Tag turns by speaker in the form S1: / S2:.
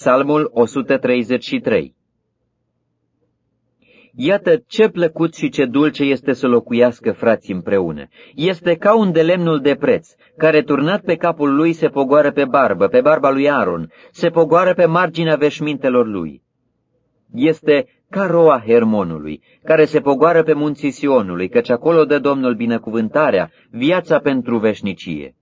S1: Psalmul 133 Iată ce plăcut și ce dulce este să locuiască frații împreună. Este ca un de lemnul de preț, care turnat pe capul lui se pogoară pe barbă, pe barba lui Aaron, se pogoară pe marginea veșmintelor lui. Este ca roa Hermonului, care se pogoară pe munții Sionului, căci acolo dă Domnul binecuvântarea, viața pentru veșnicie.